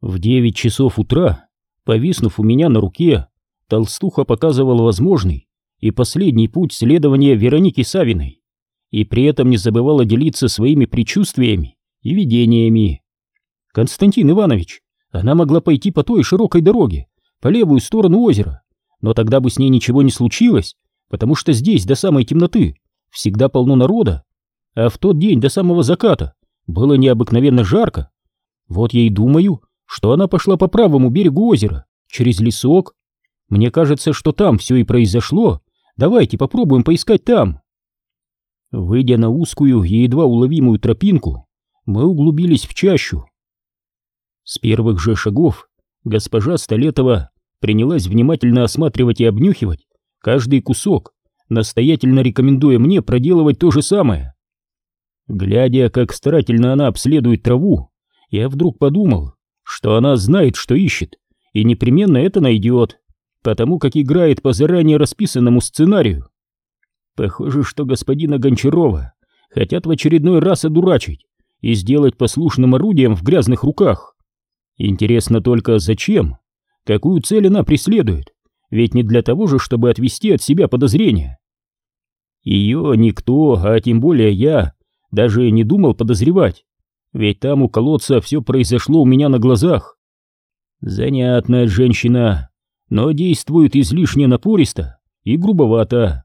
В девять часов утра, повиснув у меня на руке, толстуха показывала возможный и последний путь следования Вероники Савиной, и при этом не забывала делиться своими предчувствиями и видениями. Константин Иванович, она могла пойти по той широкой дороге, по левую сторону озера, но тогда бы с ней ничего не случилось, потому что здесь до самой темноты всегда полно народа, а в тот день до самого заката было необыкновенно жарко. Вот я и думаю, что она пошла по правому берегу озера, через лесок. Мне кажется, что там все и произошло. Давайте попробуем поискать там. Выйдя на узкую и едва уловимую тропинку, мы углубились в чащу. С первых же шагов госпожа Столетова принялась внимательно осматривать и обнюхивать каждый кусок, настоятельно рекомендуя мне проделывать то же самое. Глядя, как старательно она обследует траву, я вдруг подумал, что она знает, что ищет, и непременно это найдет, потому как играет по заранее расписанному сценарию. Похоже, что господина Гончарова хотят в очередной раз одурачить и сделать послушным орудием в грязных руках. Интересно только, зачем? Какую цель она преследует? Ведь не для того же, чтобы отвести от себя подозрения. Ее никто, а тем более я, даже не думал подозревать, ведь там у колодца все произошло у меня на глазах. Занятная женщина, но действует излишне напористо и грубовато.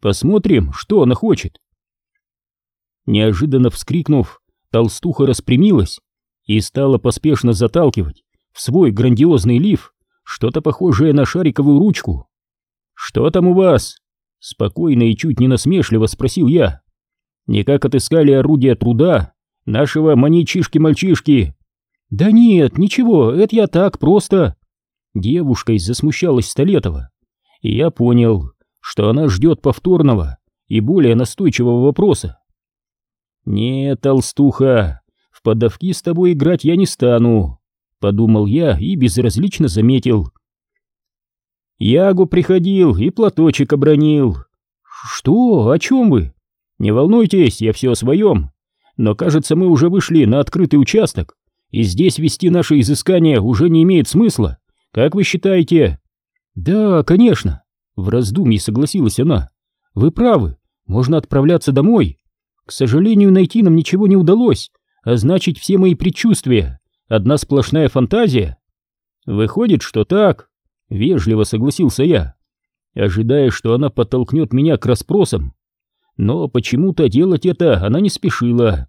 Посмотрим, что она хочет. Неожиданно вскрикнув, толстуха распрямилась и стала поспешно заталкивать в свой грандиозный лиф что-то похожее на шариковую ручку. «Что там у вас?» — спокойно и чуть не насмешливо спросил я. «Никак отыскали орудие труда нашего маньячишки-мальчишки». «Да нет, ничего, это я так просто...» Девушка засмущалась Столетова, и я понял, что она ждет повторного и более настойчивого вопроса. «Нет, толстуха, в подавки с тобой играть я не стану», — подумал я и безразлично заметил. «Ягу приходил и платочек обронил». «Что? О чем вы?» «Не волнуйтесь, я все о своем но кажется, мы уже вышли на открытый участок, и здесь вести наши изыскания уже не имеет смысла. Как вы считаете? Да, конечно, в раздумье согласилась она. Вы правы, можно отправляться домой. К сожалению, найти нам ничего не удалось, а значит, все мои предчувствия — одна сплошная фантазия. Выходит, что так, вежливо согласился я, ожидая, что она подтолкнет меня к расспросам но почему-то делать это она не спешила,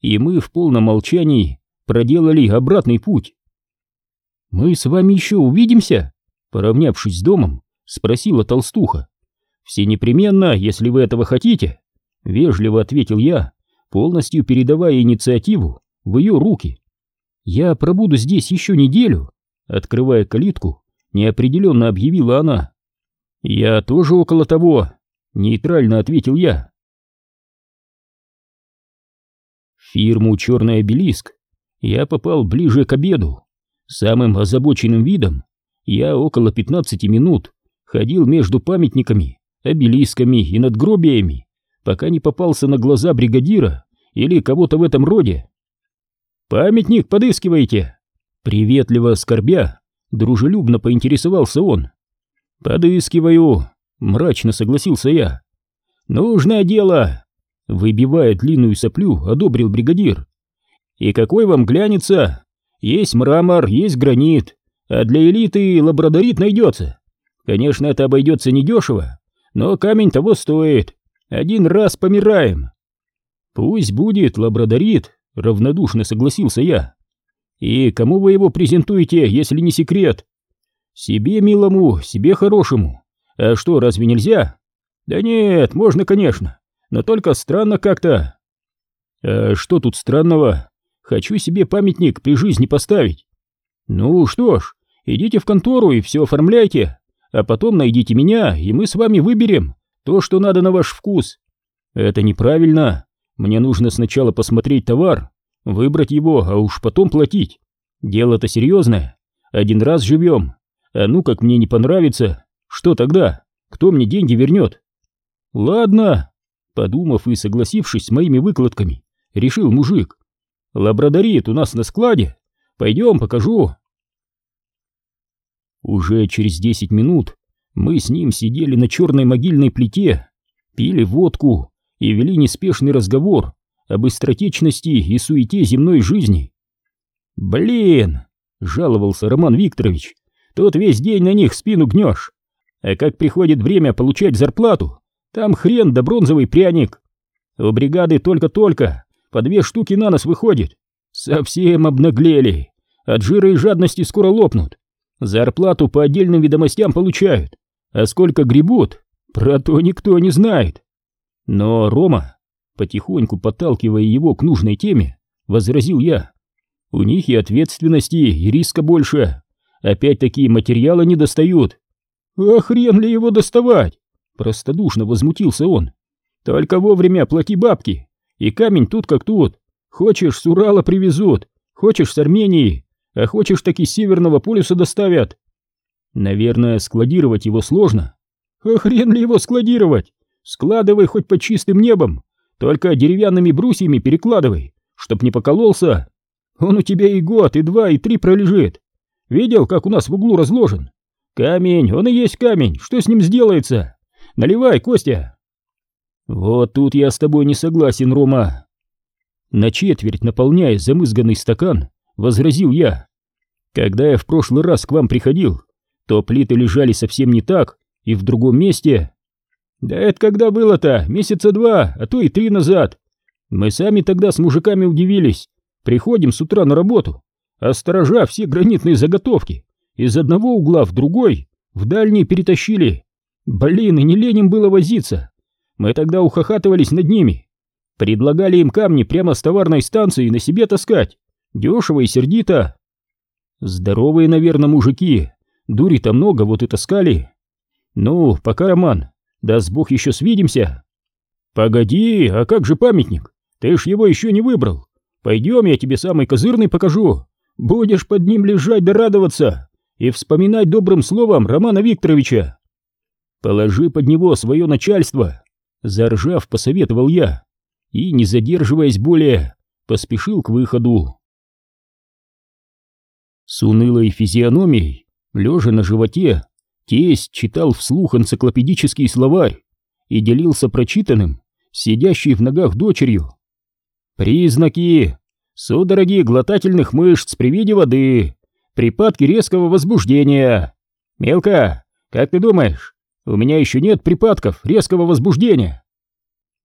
и мы в полном молчании проделали обратный путь. «Мы с вами еще увидимся?» Поравнявшись с домом, спросила толстуха. «Все непременно, если вы этого хотите», — вежливо ответил я, полностью передавая инициативу в ее руки. «Я пробуду здесь еще неделю», — открывая калитку, неопределенно объявила она. «Я тоже около того», — нейтрально ответил я. Фирму «Черный обелиск» я попал ближе к обеду. Самым озабоченным видом я около 15 минут ходил между памятниками, обелисками и надгробиями, пока не попался на глаза бригадира или кого-то в этом роде. «Памятник подыскиваете?» Приветливо скорбя, дружелюбно поинтересовался он. «Подыскиваю», — мрачно согласился я. «Нужное дело. Выбивая длинную соплю, одобрил бригадир. «И какой вам глянется? Есть мрамор, есть гранит, а для элиты лабрадорит найдется. Конечно, это обойдется недешево, но камень того стоит. Один раз помираем». «Пусть будет лабрадорит», — равнодушно согласился я. «И кому вы его презентуете, если не секрет?» «Себе милому, себе хорошему. А что, разве нельзя?» «Да нет, можно, конечно но только странно как-то. А что тут странного? Хочу себе памятник при жизни поставить. Ну что ж, идите в контору и все оформляйте, а потом найдите меня, и мы с вами выберем то, что надо на ваш вкус. Это неправильно. Мне нужно сначала посмотреть товар, выбрать его, а уж потом платить. Дело-то серьезное. Один раз живем. А ну как мне не понравится, что тогда? Кто мне деньги вернет? Ладно, Подумав и согласившись с моими выкладками, решил мужик. Лабрадорит у нас на складе. Пойдем, покажу. Уже через десять минут мы с ним сидели на черной могильной плите, пили водку и вели неспешный разговор об быстротечности и суете земной жизни. «Блин!» — жаловался Роман Викторович. «Тут весь день на них спину гнешь. А как приходит время получать зарплату, там хрен да бронзовый пряник. У бригады только-только по две штуки на нас выходит. Совсем обнаглели. От жира и жадности скоро лопнут. Зарплату по отдельным ведомостям получают. А сколько гребут, про то никто не знает. Но Рома, потихоньку подталкивая его к нужной теме, возразил я. У них и ответственности, и риска больше. Опять-таки материала не достают. А хрен ли его доставать? Простодушно возмутился он. Только вовремя плати бабки, и камень тут как тут. Хочешь, с Урала привезут, хочешь, с Армении, а хочешь, так и с Северного полюса доставят. Наверное, складировать его сложно. А хрен ли его складировать? Складывай хоть под чистым небом, только деревянными брусьями перекладывай, чтоб не покололся. Он у тебя и год, и два, и три пролежит. Видел, как у нас в углу разложен? Камень, он и есть камень, что с ним сделается? Наливай, Костя. Вот тут я с тобой не согласен, Рома. На четверть наполняя замызганный стакан, возразил я. Когда я в прошлый раз к вам приходил, то плиты лежали совсем не так и в другом месте. Да это когда было-то? Месяца два, а то и три назад. Мы сами тогда с мужиками удивились. Приходим с утра на работу, а сторожа все гранитные заготовки из одного угла в другой в дальний перетащили. Блин, и не леним было возиться. Мы тогда ухахатывались над ними. Предлагали им камни прямо с товарной станции на себе таскать. Дешево и сердито. Здоровые, наверное, мужики. Дури-то много, вот и таскали. Ну, пока, Роман, даст бог еще свидимся. Погоди, а как же памятник? Ты ж его еще не выбрал. Пойдем, я тебе самый козырный покажу. Будешь под ним лежать да радоваться и вспоминать добрым словом Романа Викторовича. Положи под него свое начальство, заржав, посоветовал я, и, не задерживаясь более, поспешил к выходу. С унылой физиономией, лежа на животе, тесть читал вслух энциклопедический словарь и делился прочитанным, сидящей в ногах дочерью. Признаки. Судороги глотательных мышц при виде воды. Припадки резкого возбуждения. Мелко, как ты думаешь, у меня еще нет припадков резкого возбуждения?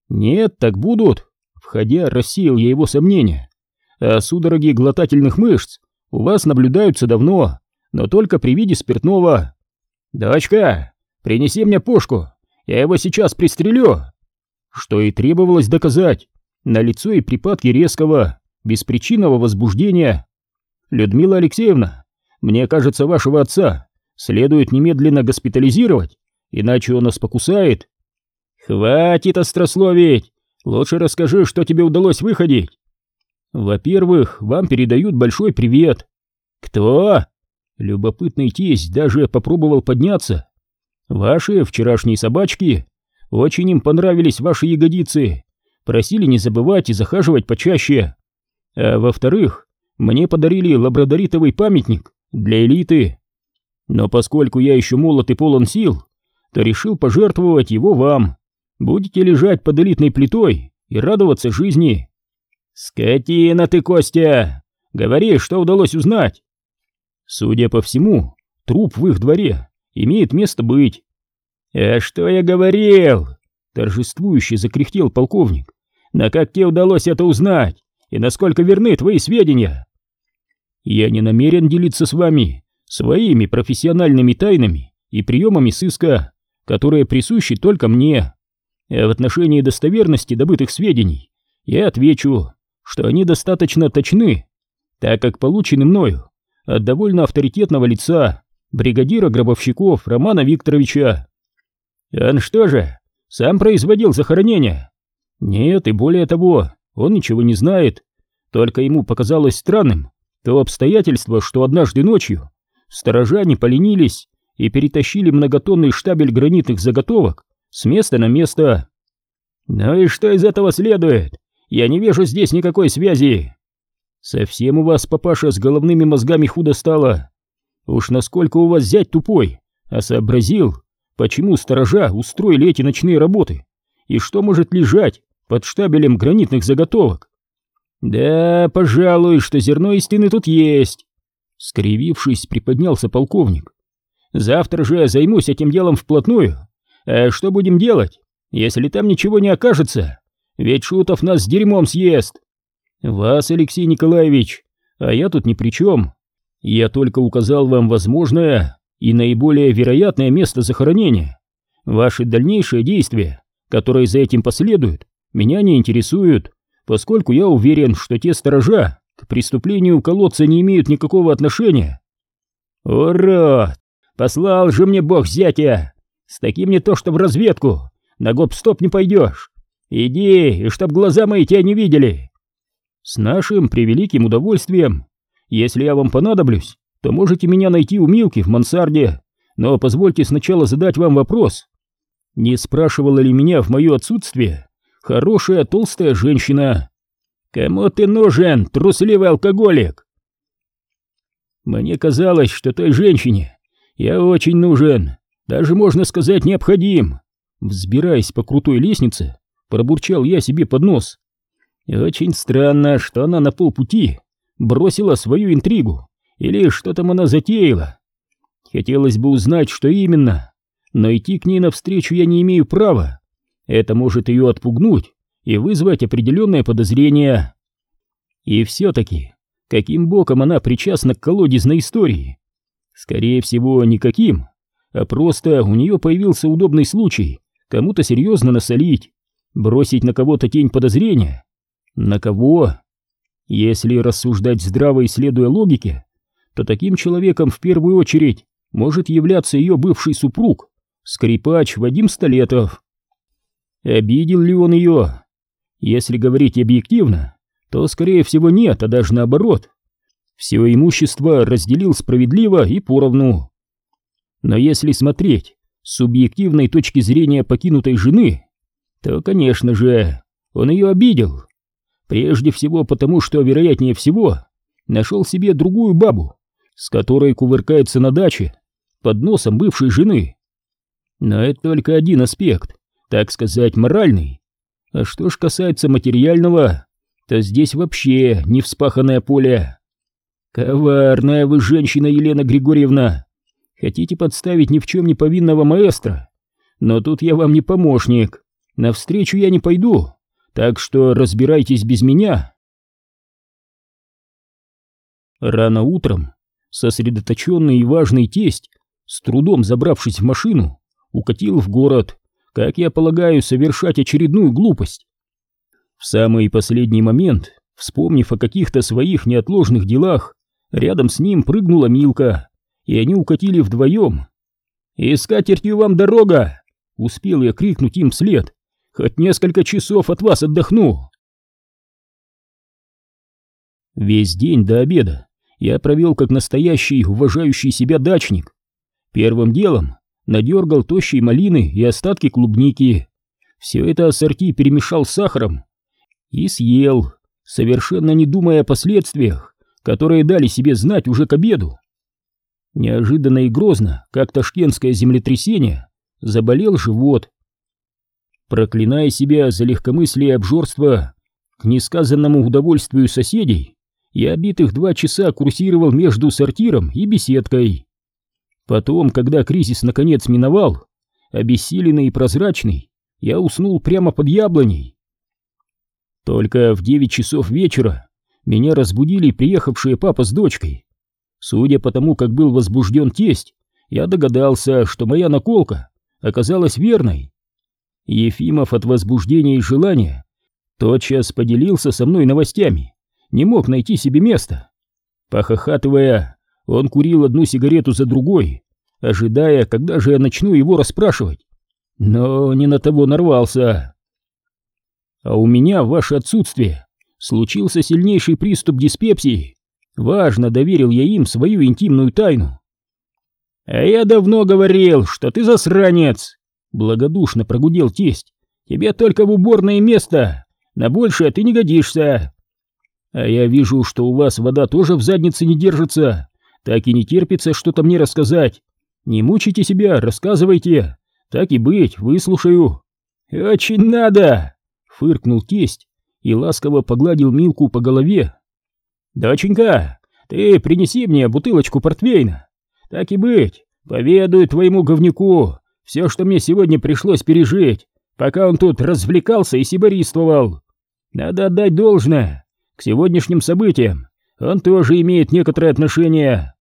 Нет, так будут. Входя, рассеял я его сомнения. А судороги глотательных мышц у вас наблюдаются давно, но только при виде спиртного. Дочка, принеси мне пушку, я его сейчас пристрелю. Что и требовалось доказать. На лицо и припадки резкого, беспричинного возбуждения. Людмила Алексеевна, мне кажется, вашего отца следует немедленно госпитализировать, иначе он нас покусает. Хватит острословить, лучше расскажи, что тебе удалось выходить. Во-первых, вам передают большой привет. Кто? Любопытный тесть даже попробовал подняться. Ваши вчерашние собачки. Очень им понравились ваши ягодицы. Просили не забывать и захаживать почаще. А во-вторых, мне подарили лабрадоритовый памятник для элиты. Но поскольку я еще молод и полон сил, то решил пожертвовать его вам. Будете лежать под элитной плитой и радоваться жизни. «Скотина ты, Костя! Говори, что удалось узнать!» Судя по всему, труп в их дворе имеет место быть. «А что я говорил?» Торжествующе закряхтел полковник. «На как тебе удалось это узнать? И насколько верны твои сведения?» «Я не намерен делиться с вами своими профессиональными тайнами и приемами сыска, которые присущи только мне. А в отношении достоверности добытых сведений я отвечу, что они достаточно точны, так как получены мною от довольно авторитетного лица, бригадира гробовщиков Романа Викторовича. Он что же, сам производил захоронение? Нет, и более того, он ничего не знает, только ему показалось странным то обстоятельство, что однажды ночью сторожа не поленились и перетащили многотонный штабель гранитных заготовок с места на место. Ну и что из этого следует? Я не вижу здесь никакой связи. Совсем у вас, папаша, с головными мозгами худо стало. Уж насколько у вас зять тупой, а сообразил, почему сторожа устроили эти ночные работы, и что может лежать под штабелем гранитных заготовок. Да, пожалуй, что зерно истины тут есть. Скривившись, приподнялся полковник. Завтра же займусь этим делом вплотную. А что будем делать, если там ничего не окажется? Ведь Шутов нас с дерьмом съест. Вас, Алексей Николаевич, а я тут ни при чем. Я только указал вам возможное и наиболее вероятное место захоронения. Ваши дальнейшие действия, которые за этим последуют, меня не интересуют, поскольку я уверен, что те сторожа к преступлению колодца не имеют никакого отношения. Урод! Послал же мне бог зятя! С таким не то что в разведку, на гоп-стоп не пойдешь. Иди, и чтоб глаза мои тебя не видели. С нашим превеликим удовольствием. Если я вам понадоблюсь, то можете меня найти у Милки в мансарде. Но позвольте сначала задать вам вопрос. Не спрашивала ли меня в мое отсутствие хорошая толстая женщина? Кому ты нужен, трусливый алкоголик? Мне казалось, что той женщине я очень нужен, даже можно сказать необходим. Взбираясь по крутой лестнице, пробурчал я себе под нос. Очень странно, что она на полпути бросила свою интригу, или что там она затеяла. Хотелось бы узнать, что именно, но идти к ней навстречу я не имею права. Это может ее отпугнуть и вызвать определенное подозрение. И все-таки, каким боком она причастна к колодезной истории? Скорее всего, никаким, а просто у нее появился удобный случай кому-то серьезно насолить, бросить на кого-то тень подозрения. На кого? Если рассуждать здраво и следуя логике, то таким человеком в первую очередь может являться ее бывший супруг, скрипач Вадим Столетов. Обидел ли он ее? Если говорить объективно, то скорее всего нет, а даже наоборот. Все имущество разделил справедливо и поровну. Но если смотреть с субъективной точки зрения покинутой жены, то, конечно же, он ее обидел. Прежде всего потому, что, вероятнее всего, нашел себе другую бабу, с которой кувыркается на даче под носом бывшей жены. Но это только один аспект, так сказать, моральный. А что ж касается материального, то здесь вообще не вспаханное поле. Коварная вы женщина, Елена Григорьевна. Хотите подставить ни в чем не повинного маэстро? Но тут я вам не помощник. Навстречу я не пойду, так что разбирайтесь без меня. Рано утром сосредоточенный и важный тесть, с трудом забравшись в машину, укатил в город, как я полагаю, совершать очередную глупость. В самый последний момент, вспомнив о каких-то своих неотложных делах, рядом с ним прыгнула Милка, и они укатили вдвоем. «И с вам дорога!» — успел я крикнуть им вслед. «Хоть несколько часов от вас отдохну!» Весь день до обеда я провел как настоящий, уважающий себя дачник. Первым делом надергал тощие малины и остатки клубники. Все это ассорти перемешал с сахаром и съел, совершенно не думая о последствиях, которые дали себе знать уже к обеду. Неожиданно и грозно, как ташкентское землетрясение, заболел живот. Проклиная себя за легкомыслие и обжорство, к несказанному удовольствию соседей, я битых два часа курсировал между сортиром и беседкой. Потом, когда кризис наконец миновал, обессиленный и прозрачный, я уснул прямо под яблоней. Только в девять часов вечера меня разбудили приехавшие папа с дочкой. Судя по тому, как был возбужден тесть, я догадался, что моя наколка оказалась верной. Ефимов от возбуждения и желания тотчас поделился со мной новостями не мог найти себе места. Похохатывая, он курил одну сигарету за другой, ожидая, когда же я начну его расспрашивать. Но не на того нарвался. А у меня ваше отсутствие случился сильнейший приступ диспепсии. Важно, доверил я им свою интимную тайну. А я давно говорил, что ты засранец, благодушно прогудел тесть. Тебе только в уборное место, на большее ты не годишься. А я вижу, что у вас вода тоже в заднице не держится. Так и не терпится что-то мне рассказать. Не мучайте себя, рассказывайте. Так и быть, выслушаю. Очень надо, фыркнул тесть и ласково погладил Милку по голове. Доченька, ты принеси мне бутылочку портвейна. Так и быть, поведаю твоему говнюку все, что мне сегодня пришлось пережить, пока он тут развлекался и сибористовал. Надо отдать должное. К сегодняшним событиям он тоже имеет некоторое отношение.